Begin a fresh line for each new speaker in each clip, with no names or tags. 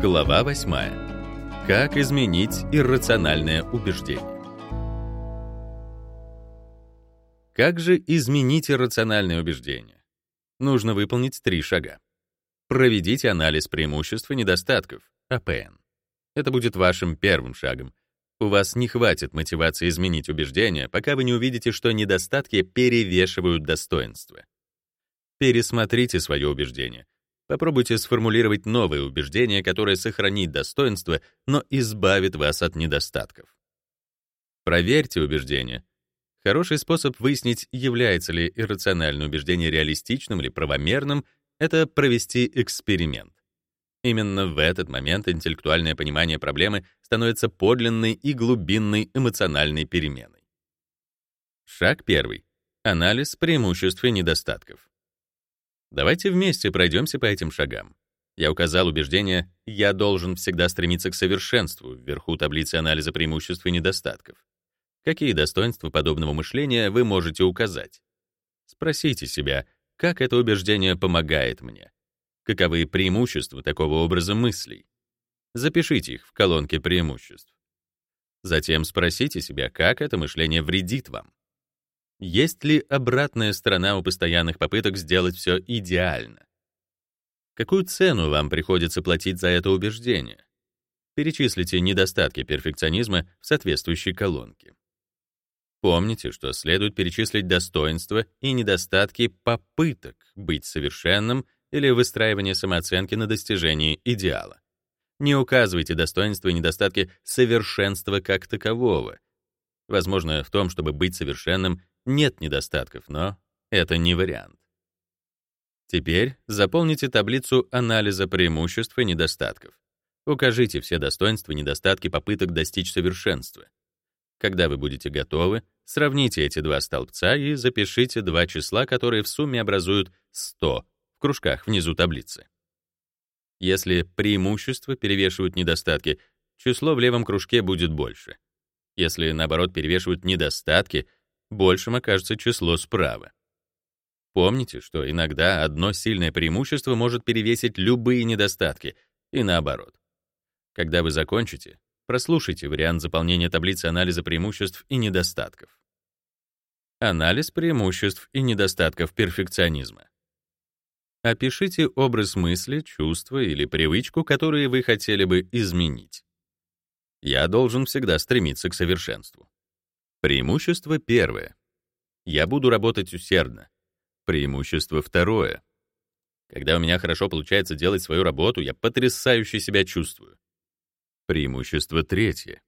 Глава 8. Как изменить иррациональное убеждение? Как же изменить иррациональное убеждение? Нужно выполнить три шага. Проведите анализ преимуществ и недостатков, АПН. Это будет вашим первым шагом. У вас не хватит мотивации изменить убеждение, пока вы не увидите, что недостатки перевешивают достоинства. Пересмотрите свое убеждение — Попробуйте сформулировать новое убеждение, которое сохранит достоинство, но избавит вас от недостатков. Проверьте убеждение. Хороший способ выяснить, является ли иррациональное убеждение реалистичным или правомерным, это провести эксперимент. Именно в этот момент интеллектуальное понимание проблемы становится подлинной и глубинной эмоциональной переменой. Шаг первый. Анализ преимуществ и недостатков. Давайте вместе пройдемся по этим шагам. Я указал убеждение «я должен всегда стремиться к совершенству» вверху таблицы анализа преимуществ и недостатков. Какие достоинства подобного мышления вы можете указать? Спросите себя, как это убеждение помогает мне? Каковы преимущества такого образа мыслей? Запишите их в колонке преимуществ. Затем спросите себя, как это мышление вредит вам. Есть ли обратная сторона у постоянных попыток сделать все идеально? Какую цену вам приходится платить за это убеждение? Перечислите недостатки перфекционизма в соответствующей колонке. Помните, что следует перечислить достоинства и недостатки попыток быть совершенным или выстраивания самооценки на достижении идеала. Не указывайте достоинства и недостатки совершенства как такового. Возможно, в том, чтобы быть совершенным, нет недостатков, но это не вариант. Теперь заполните таблицу анализа преимуществ и недостатков. Укажите все достоинства и недостатки попыток достичь совершенства. Когда вы будете готовы, сравните эти два столбца и запишите два числа, которые в сумме образуют 100 в кружках внизу таблицы. Если преимущества перевешивают недостатки, число в левом кружке будет больше. Если, наоборот, перевешивают недостатки — большим окажется число справа. Помните, что иногда одно сильное преимущество может перевесить любые недостатки, и наоборот. Когда вы закончите, прослушайте вариант заполнения таблицы анализа преимуществ и недостатков. Анализ преимуществ и недостатков перфекционизма. Опишите образ мысли, чувства или привычку, которые вы хотели бы изменить. Я должен всегда стремиться к совершенству. Преимущество первое. Я буду работать усердно. Преимущество второе. Когда у меня хорошо получается делать свою работу, я потрясающе себя чувствую. Преимущество третье.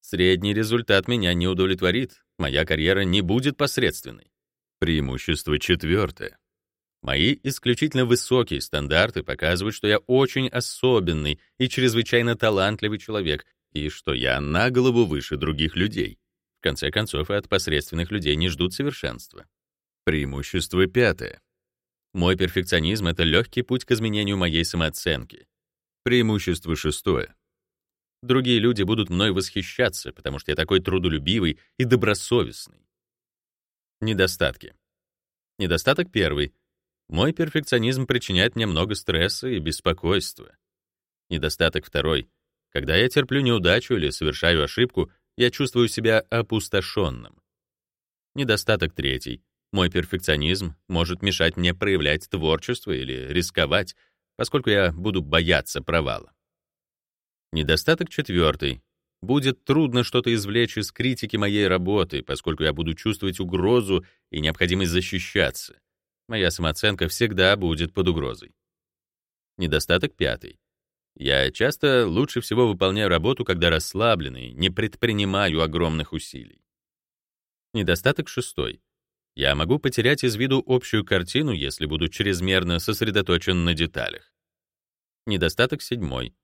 Средний результат меня не удовлетворит, моя карьера не будет посредственной. Преимущество четвертое. Мои исключительно высокие стандарты показывают, что я очень особенный и чрезвычайно талантливый человек, и что я на голову выше других людей. В конце концов, и от посредственных людей не ждут совершенства. Преимущество пятое. Мой перфекционизм — это легкий путь к изменению моей самооценки. Преимущество шестое. Другие люди будут мной восхищаться, потому что я такой трудолюбивый и добросовестный. Недостатки. Недостаток первый. Мой перфекционизм причиняет мне много стресса и беспокойства. Недостаток второй. Когда я терплю неудачу или совершаю ошибку, я чувствую себя опустошенным. Недостаток третий. Мой перфекционизм может мешать мне проявлять творчество или рисковать, поскольку я буду бояться провала. Недостаток четвертый. Будет трудно что-то извлечь из критики моей работы, поскольку я буду чувствовать угрозу и необходимость защищаться. Моя самооценка всегда будет под угрозой. Недостаток пятый. Я часто лучше всего выполняю работу, когда расслабленный, не предпринимаю огромных усилий. Недостаток шестой. Я могу потерять из виду общую картину, если буду чрезмерно сосредоточен на деталях. Недостаток седьмой.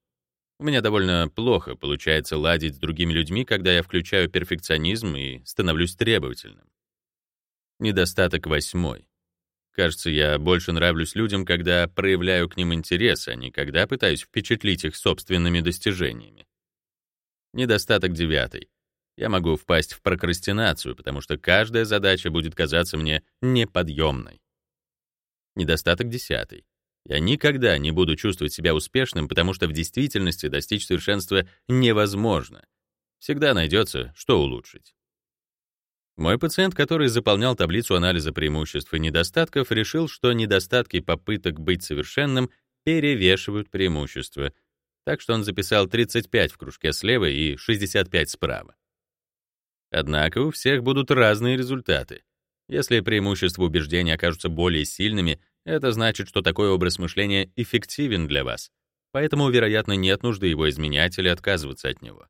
У меня довольно плохо получается ладить с другими людьми, когда я включаю перфекционизм и становлюсь требовательным. Недостаток восьмой. Кажется, я больше нравлюсь людям, когда проявляю к ним интерес, а не когда пытаюсь впечатлить их собственными достижениями. Недостаток девятый. Я могу впасть в прокрастинацию, потому что каждая задача будет казаться мне неподъемной. Недостаток десятый. Я никогда не буду чувствовать себя успешным, потому что в действительности достичь совершенства невозможно. Всегда найдется, что улучшить. Мой пациент, который заполнял таблицу анализа преимуществ и недостатков, решил, что недостатки попыток быть совершенным перевешивают преимущества, так что он записал 35 в кружке слева и 65 справа. Однако у всех будут разные результаты. Если преимущества убеждения окажутся более сильными, это значит, что такой образ мышления эффективен для вас, поэтому, вероятно, нет нужды его изменять или отказываться от него.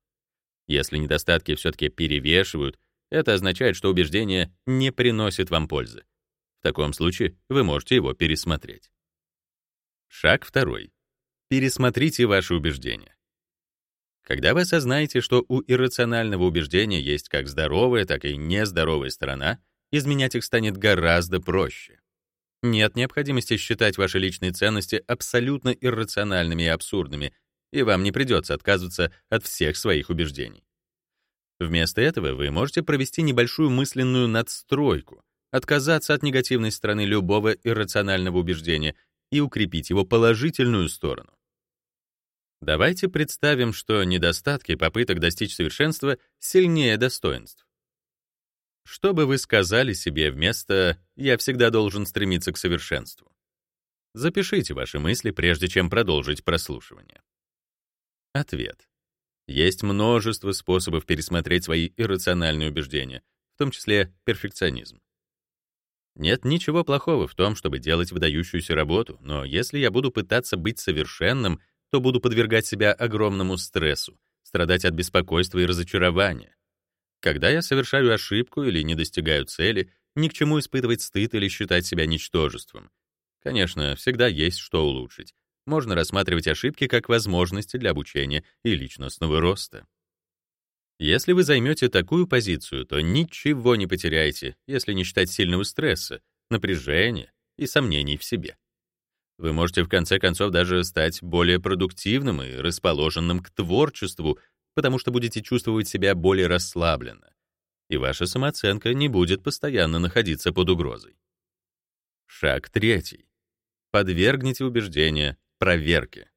Если недостатки все-таки перевешивают, это означает, что убеждение не приносит вам пользы. В таком случае вы можете его пересмотреть. Шаг второй. Пересмотрите ваши убеждения. Когда вы осознаете, что у иррационального убеждения есть как здоровая, так и нездоровая сторона, изменять их станет гораздо проще. Нет необходимости считать ваши личные ценности абсолютно иррациональными и абсурдными, и вам не придется отказываться от всех своих убеждений. Вместо этого вы можете провести небольшую мысленную надстройку, отказаться от негативной стороны любого иррационального убеждения и укрепить его положительную сторону. Давайте представим, что недостатки попыток достичь совершенства сильнее достоинств. Что бы вы сказали себе вместо «я всегда должен стремиться к совершенству»? Запишите ваши мысли, прежде чем продолжить прослушивание. Ответ. Есть множество способов пересмотреть свои иррациональные убеждения, в том числе перфекционизм. Нет ничего плохого в том, чтобы делать выдающуюся работу, но если я буду пытаться быть совершенным — то буду подвергать себя огромному стрессу, страдать от беспокойства и разочарования. Когда я совершаю ошибку или не достигаю цели, ни к чему испытывать стыд или считать себя ничтожеством. Конечно, всегда есть что улучшить. Можно рассматривать ошибки как возможности для обучения и личностного роста. Если вы займете такую позицию, то ничего не потеряете, если не считать сильного стресса, напряжения и сомнений в себе. Вы можете в конце концов даже стать более продуктивным и расположенным к творчеству, потому что будете чувствовать себя более расслабленно, и ваша самооценка не будет постоянно находиться под угрозой. Шаг третий. Подвергните убеждения проверке.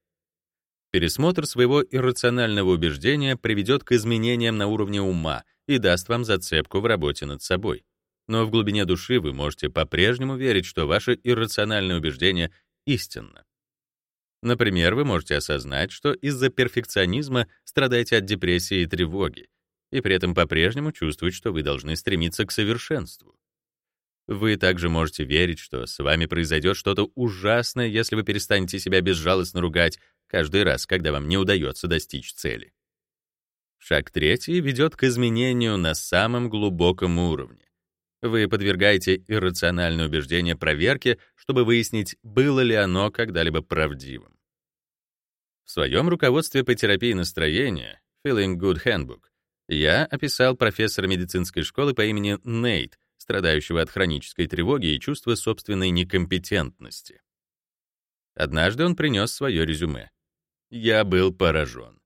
Пересмотр своего иррационального убеждения приведет к изменениям на уровне ума и даст вам зацепку в работе над собой. Но в глубине души вы можете по-прежнему верить, что ваше иррациональное убеждение истинно. Например, вы можете осознать, что из-за перфекционизма страдаете от депрессии и тревоги, и при этом по-прежнему чувствовать, что вы должны стремиться к совершенству. Вы также можете верить, что с вами произойдет что-то ужасное, если вы перестанете себя безжалостно ругать каждый раз, когда вам не удается достичь цели. Шаг третий ведет к изменению на самом глубоком уровне. Вы подвергаете иррациональное убеждение проверке, чтобы выяснить, было ли оно когда-либо правдивым. В своем руководстве по терапии настроения Feeling Good Handbook я описал профессора медицинской школы по имени Нейт, страдающего от хронической тревоги и чувства собственной некомпетентности. Однажды он принес свое резюме. Я был поражен.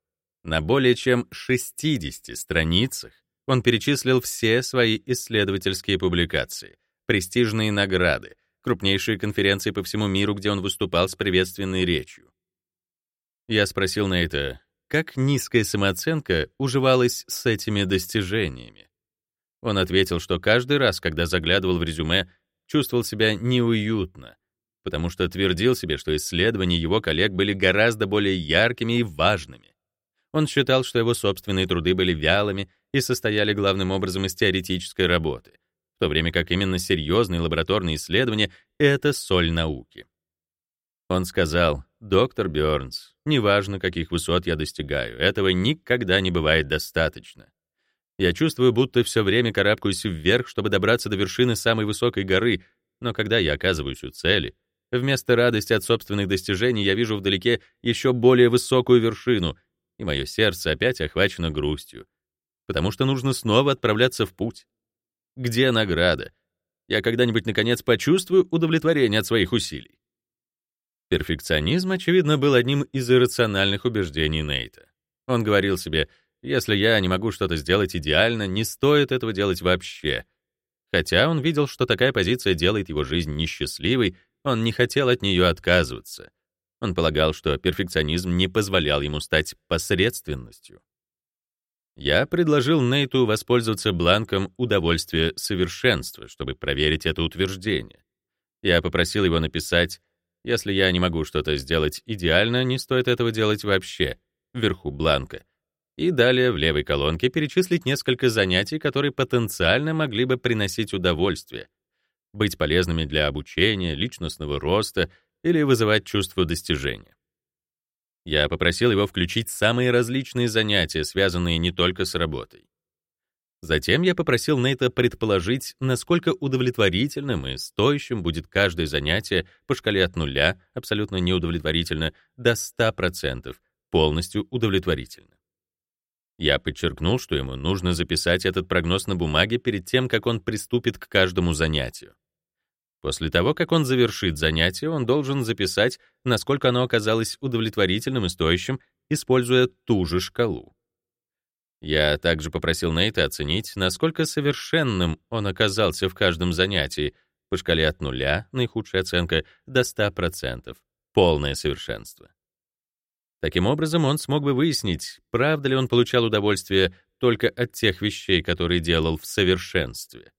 На более чем 60 страницах он перечислил все свои исследовательские публикации, престижные награды, крупнейшие конференции по всему миру, где он выступал с приветственной речью. Я спросил на это, как низкая самооценка уживалась с этими достижениями. Он ответил, что каждый раз, когда заглядывал в резюме, чувствовал себя неуютно, потому что твердил себе, что исследования его коллег были гораздо более яркими и важными. Он считал, что его собственные труды были вялыми и состояли главным образом из теоретической работы, в то время как именно серьезные лабораторные исследования — это соль науки. Он сказал, «Доктор Бёрнс, неважно, каких высот я достигаю, этого никогда не бывает достаточно. Я чувствую, будто все время карабкаюсь вверх, чтобы добраться до вершины самой высокой горы, но когда я оказываюсь у цели, вместо радости от собственных достижений я вижу вдалеке еще более высокую вершину, и мое сердце опять охвачено грустью, потому что нужно снова отправляться в путь. Где награда? Я когда-нибудь, наконец, почувствую удовлетворение от своих усилий. Перфекционизм, очевидно, был одним из иррациональных убеждений Нейта. Он говорил себе, если я не могу что-то сделать идеально, не стоит этого делать вообще. Хотя он видел, что такая позиция делает его жизнь несчастливой, он не хотел от нее отказываться. Он полагал, что перфекционизм не позволял ему стать посредственностью. Я предложил Нейту воспользоваться бланком удовольствия совершенства, чтобы проверить это утверждение. Я попросил его написать «Если я не могу что-то сделать идеально, не стоит этого делать вообще» вверху бланка. И далее в левой колонке перечислить несколько занятий, которые потенциально могли бы приносить удовольствие, быть полезными для обучения, личностного роста или вызывать чувство достижения. Я попросил его включить самые различные занятия, связанные не только с работой. Затем я попросил Нейта предположить, насколько удовлетворительным и стоящим будет каждое занятие по шкале от нуля, абсолютно неудовлетворительно, до 100%, полностью удовлетворительно. Я подчеркнул, что ему нужно записать этот прогноз на бумаге перед тем, как он приступит к каждому занятию. После того, как он завершит занятие, он должен записать, насколько оно оказалось удовлетворительным и стоящим, используя ту же шкалу. Я также попросил Нейта оценить, насколько совершенным он оказался в каждом занятии по шкале от нуля, наихудшая оценка, до 100%, полное совершенство. Таким образом, он смог бы выяснить, правда ли он получал удовольствие только от тех вещей, которые делал в совершенстве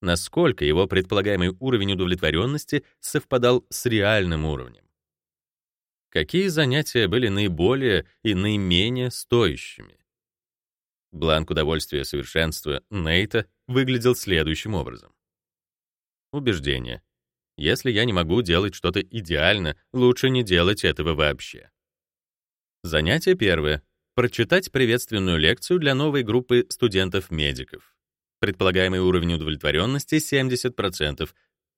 насколько его предполагаемый уровень удовлетворенности совпадал с реальным уровнем. Какие занятия были наиболее и наименее стоящими? Бланк удовольствия совершенства Нейта выглядел следующим образом. Убеждение. Если я не могу делать что-то идеально, лучше не делать этого вообще. Занятие первое. Прочитать приветственную лекцию для новой группы студентов-медиков. Предполагаемый уровень удовлетворенности 70%,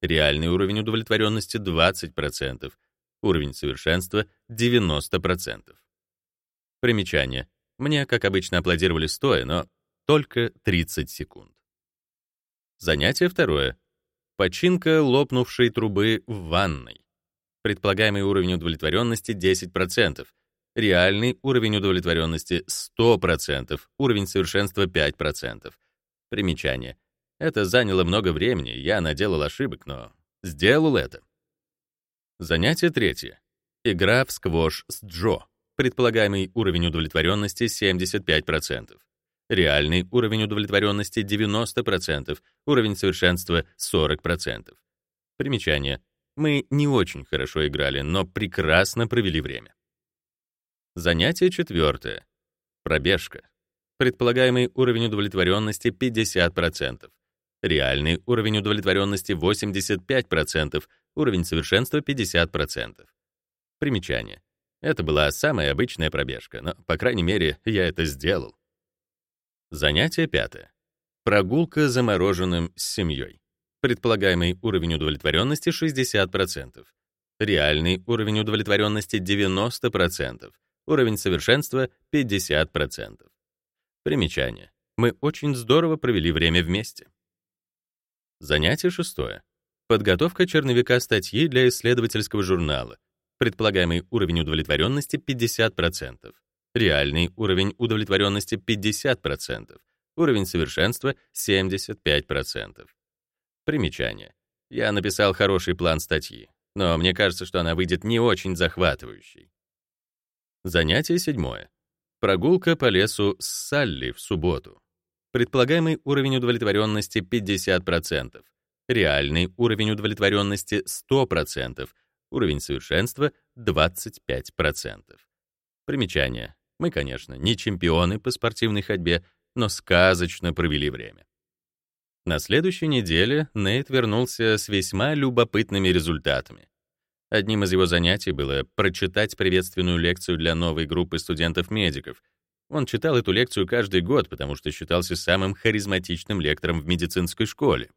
реальный уровень удовлетворенности 20%, уровень совершенства 90%. Примечание. Мне, как обычно, аплодировали стоя, но только 30 секунд. Занятие второе. Починка лопнувшей трубы в ванной. Предполагаемый уровень удовлетворенности 10%, реальный уровень удовлетворенности 100%, уровень совершенства 5%. Примечание. Это заняло много времени, я наделал ошибок, но сделал это. Занятие третье. Игра в сквош с Джо. Предполагаемый уровень удовлетворенности 75%. Реальный уровень удовлетворенности 90%, уровень совершенства 40%. Примечание. Мы не очень хорошо играли, но прекрасно провели время. Занятие четвертое. Пробежка. Предполагаемый уровень удовлетворенности 50%. Реальный уровень удовлетворенности 85%, уровень совершенства 50%. Примечание. Это была самая обычная пробежка, но, по крайней мере, я это сделал. Занятие пятое. Прогулка за мороженым с семьей. Предполагаемый уровень удовлетворенности 60%. Реальный уровень удовлетворенности 90%. Уровень совершенства 50%. Примечание. Мы очень здорово провели время вместе. Занятие шестое. Подготовка черновика статьи для исследовательского журнала. Предполагаемый уровень удовлетворенности 50%. Реальный уровень удовлетворенности 50%. Уровень совершенства 75%. Примечание. Я написал хороший план статьи, но мне кажется, что она выйдет не очень захватывающей. Занятие седьмое. Прогулка по лесу с Салли в субботу. Предполагаемый уровень удовлетворенности 50%. Реальный уровень удовлетворенности 100%. Уровень совершенства 25%. Примечание. Мы, конечно, не чемпионы по спортивной ходьбе, но сказочно провели время. На следующей неделе Нейт вернулся с весьма любопытными результатами. Одним из его занятий было прочитать приветственную лекцию для новой группы студентов-медиков. Он читал эту лекцию каждый год, потому что считался самым харизматичным лектором в медицинской школе.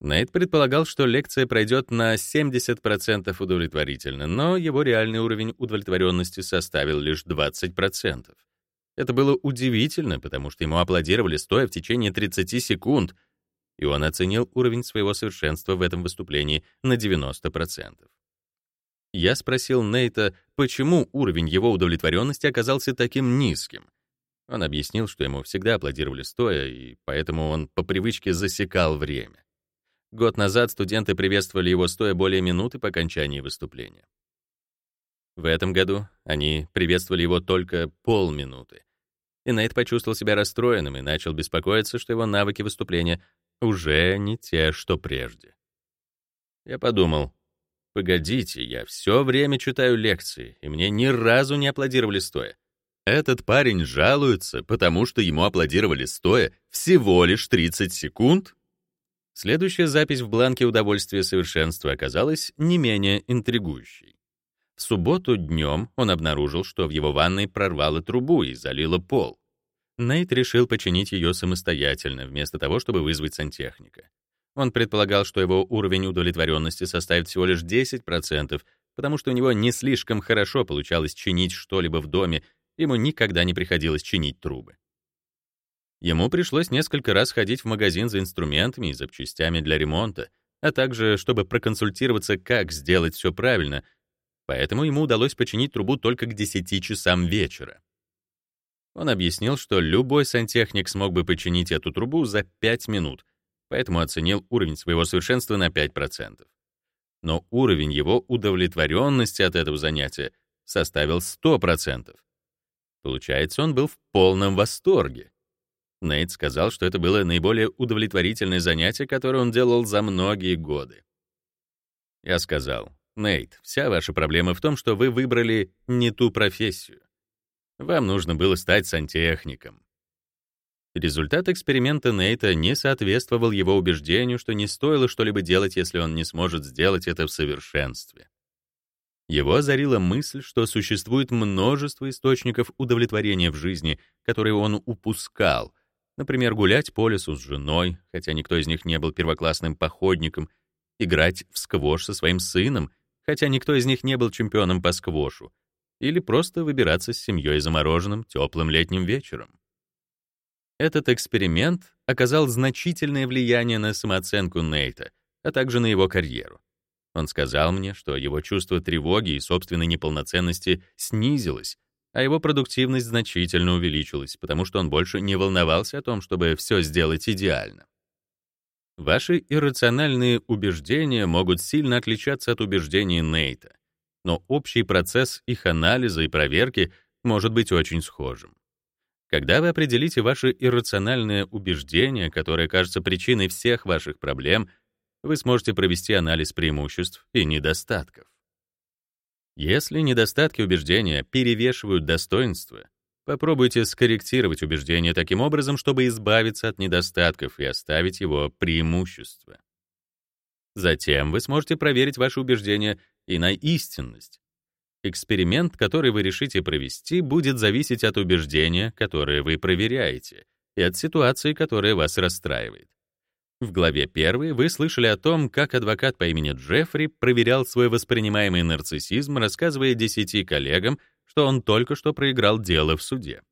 Нейт предполагал, что лекция пройдет на 70% удовлетворительно, но его реальный уровень удовлетворенности составил лишь 20%. Это было удивительно, потому что ему аплодировали стоя в течение 30 секунд, и он оценил уровень своего совершенства в этом выступлении на 90%. Я спросил Нейта, почему уровень его удовлетворенности оказался таким низким. Он объяснил, что ему всегда аплодировали стоя, и поэтому он по привычке засекал время. Год назад студенты приветствовали его стоя более минуты по окончании выступления. В этом году они приветствовали его только полминуты. И Нейт почувствовал себя расстроенным и начал беспокоиться, что его навыки выступления уже не те, что прежде. Я подумал, погодите, я все время читаю лекции, и мне ни разу не аплодировали стоя. Этот парень жалуется, потому что ему аплодировали стоя всего лишь 30 секунд? Следующая запись в бланке удовольствия совершенства оказалась не менее интригующей. В субботу днем он обнаружил, что в его ванной прорвало трубу и залило пол. Нейт решил починить ее самостоятельно, вместо того, чтобы вызвать сантехника. Он предполагал, что его уровень удовлетворенности составит всего лишь 10%, потому что у него не слишком хорошо получалось чинить что-либо в доме, ему никогда не приходилось чинить трубы. Ему пришлось несколько раз ходить в магазин за инструментами и запчастями для ремонта, а также чтобы проконсультироваться, как сделать все правильно, поэтому ему удалось починить трубу только к 10 часам вечера. Он объяснил, что любой сантехник смог бы починить эту трубу за 5 минут, поэтому оценил уровень своего совершенства на 5%. Но уровень его удовлетворенности от этого занятия составил 100%. Получается, он был в полном восторге. Нейт сказал, что это было наиболее удовлетворительное занятие, которое он делал за многие годы. Я сказал, Нейт, вся ваша проблема в том, что вы выбрали не ту профессию. Вам нужно было стать сантехником. Результат эксперимента Нейта не соответствовал его убеждению, что не стоило что-либо делать, если он не сможет сделать это в совершенстве. Его озарила мысль, что существует множество источников удовлетворения в жизни, которые он упускал. Например, гулять по лесу с женой, хотя никто из них не был первоклассным походником, играть в сквош со своим сыном хотя никто из них не был чемпионом по сквошу, или просто выбираться с семьей за мороженым теплым летним вечером. Этот эксперимент оказал значительное влияние на самооценку Нейта, а также на его карьеру. Он сказал мне, что его чувство тревоги и собственной неполноценности снизилось, а его продуктивность значительно увеличилась, потому что он больше не волновался о том, чтобы все сделать идеально. Ваши иррациональные убеждения могут сильно отличаться от убеждений Нейта, но общий процесс их анализа и проверки может быть очень схожим. Когда вы определите ваши иррациональные убеждения, которые кажутся причиной всех ваших проблем, вы сможете провести анализ преимуществ и недостатков. Если недостатки убеждения перевешивают достоинства, Попробуйте скорректировать убеждение таким образом, чтобы избавиться от недостатков и оставить его преимущества. Затем вы сможете проверить ваши убеждения и на истинность. Эксперимент, который вы решите провести, будет зависеть от убеждения, которое вы проверяете, и от ситуации, которая вас расстраивает. В главе 1 вы слышали о том, как адвокат по имени Джеффри проверял свой воспринимаемый нарциссизм, рассказывая десяти коллегам, что он только что проиграл дело в суде.